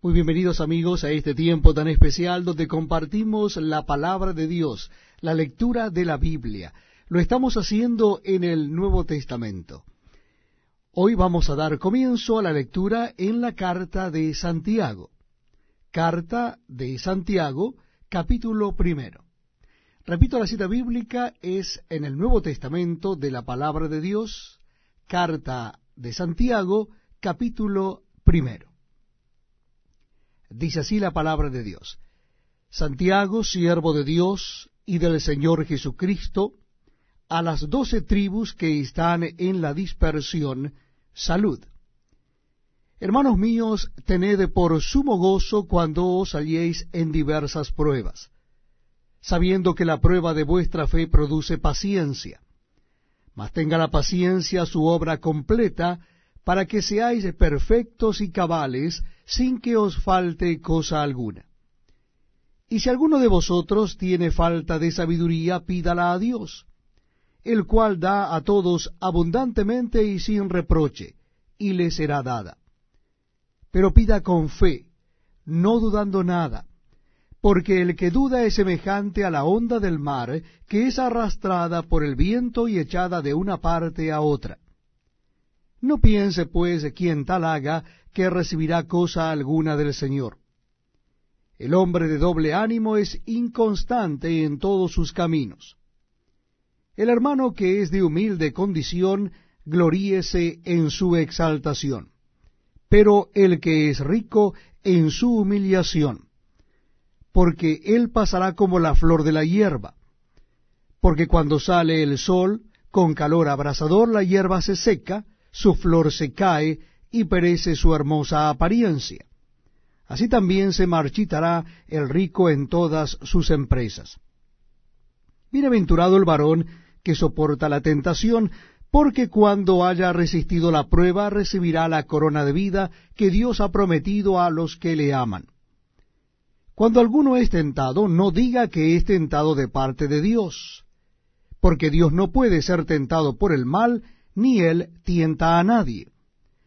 Muy bienvenidos amigos a este tiempo tan especial donde compartimos la palabra de Dios, la lectura de la Biblia. Lo estamos haciendo en el Nuevo Testamento. Hoy vamos a dar comienzo a la lectura en la carta de Santiago. Carta de Santiago, capítulo primero. Repito, la cita bíblica es en el Nuevo Testamento de la palabra de Dios, carta de Santiago, capítulo primero. Dice así la palabra de Dios. Santiago, siervo de Dios y del Señor Jesucristo, a las doce tribus que están en la dispersión, salud. Hermanos míos, tened por sumo gozo cuando os halléis en diversas pruebas, sabiendo que la prueba de vuestra fe produce paciencia. Mas tenga la paciencia su obra completa, para que seáis perfectos y cabales, sin que os falte cosa alguna. Y si alguno de vosotros tiene falta de sabiduría, pídala a Dios, el cual da a todos abundantemente y sin reproche, y le será dada. Pero pida con fe, no dudando nada, porque el que duda es semejante a la onda del mar, que es arrastrada por el viento y echada de una parte a otra. No piense, pues, quien tal haga, que recibirá cosa alguna del Señor. El hombre de doble ánimo es inconstante en todos sus caminos. El hermano que es de humilde condición, gloríese en su exaltación, pero el que es rico en su humillación, porque él pasará como la flor de la hierba, porque cuando sale el sol, con calor abrasador la hierba se seca, su flor se cae y perece su hermosa apariencia. Así también se marchitará el rico en todas sus empresas. Bienaventurado el varón que soporta la tentación, porque cuando haya resistido la prueba recibirá la corona de vida que Dios ha prometido a los que le aman. Cuando alguno es tentado, no diga que es tentado de parte de Dios, porque Dios no puede ser tentado por el mal, ni él tienta a nadie,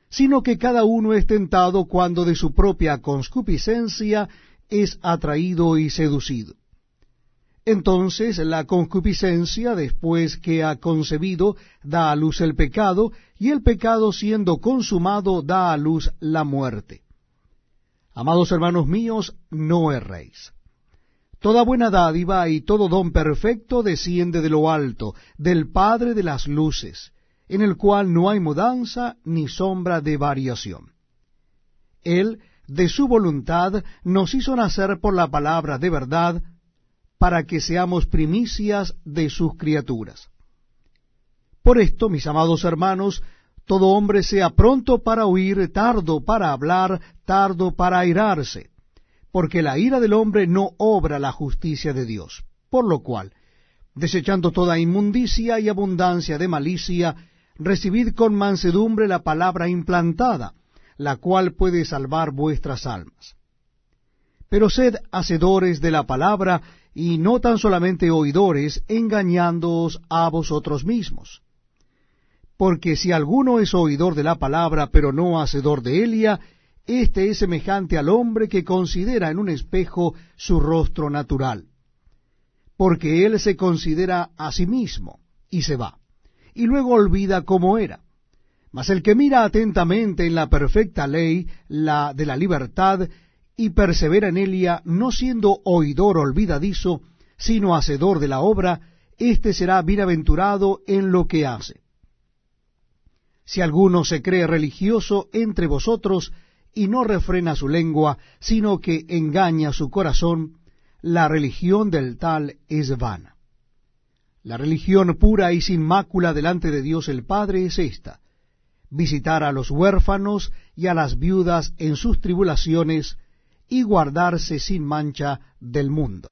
sino que cada uno es tentado cuando de su propia concupiscencia es atraído y seducido. Entonces la concupiscencia, después que ha concebido, da a luz el pecado, y el pecado siendo consumado da a luz la muerte. Amados hermanos míos, no erréis. Toda buena dádiva y todo don perfecto desciende de lo alto, del Padre de las luces, en el cual no hay mudanza ni sombra de variación. Él, de su voluntad, nos hizo nacer por la palabra de verdad, para que seamos primicias de sus criaturas. Por esto, mis amados hermanos, todo hombre sea pronto para oír, tardo para hablar, tardo para airarse, porque la ira del hombre no obra la justicia de Dios. Por lo cual, desechando toda inmundicia y abundancia de malicia, recibid con mansedumbre la palabra implantada, la cual puede salvar vuestras almas. Pero sed hacedores de la palabra, y no tan solamente oidores, engañándoos a vosotros mismos. Porque si alguno es oidor de la palabra, pero no hacedor de ella, éste es semejante al hombre que considera en un espejo su rostro natural. Porque él se considera a sí mismo, y se va y luego olvida cómo era. Mas el que mira atentamente en la perfecta ley, la de la libertad, y persevera en ella, no siendo oidor olvidadizo, sino hacedor de la obra, éste será bienaventurado en lo que hace. Si alguno se cree religioso entre vosotros, y no refrena su lengua, sino que engaña su corazón, la religión del tal es vana. La religión pura y sin mácula delante de Dios el Padre es esta, visitar a los huérfanos y a las viudas en sus tribulaciones y guardarse sin mancha del mundo.